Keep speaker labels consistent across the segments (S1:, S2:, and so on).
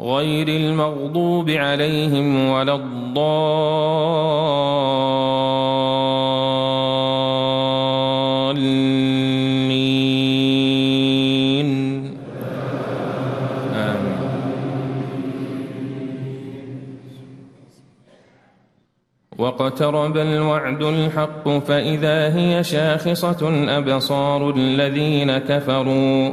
S1: غير المغضوب عليهم ولا الضالين. آمين. واقترب الوعد الحق فإذا هي شاخصة أبصار الذين كفروا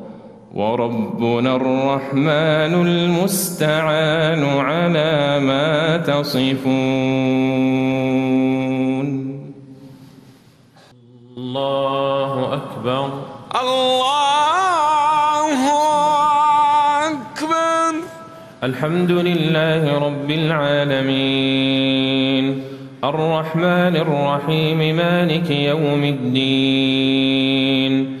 S1: وربنا الرحمن المستعان على ما تصفون. الله أكبر.
S2: الله أكبر.
S1: الحمد لله رب العالمين. الرحمن الرحيم مالك يوم الدين.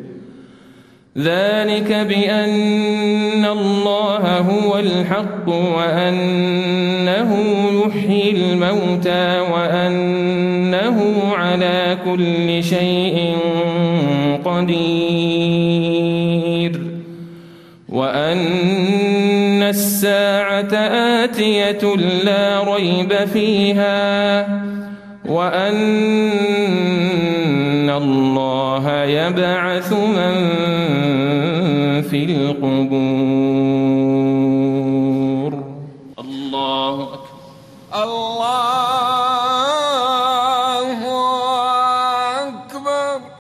S1: ذلك بأن الله هو الحق وأنه يحيي الموتى وأنه على كل شيء قدير وأن الساعة آتية لا ريب فيها وأن الله يبعث من في القبور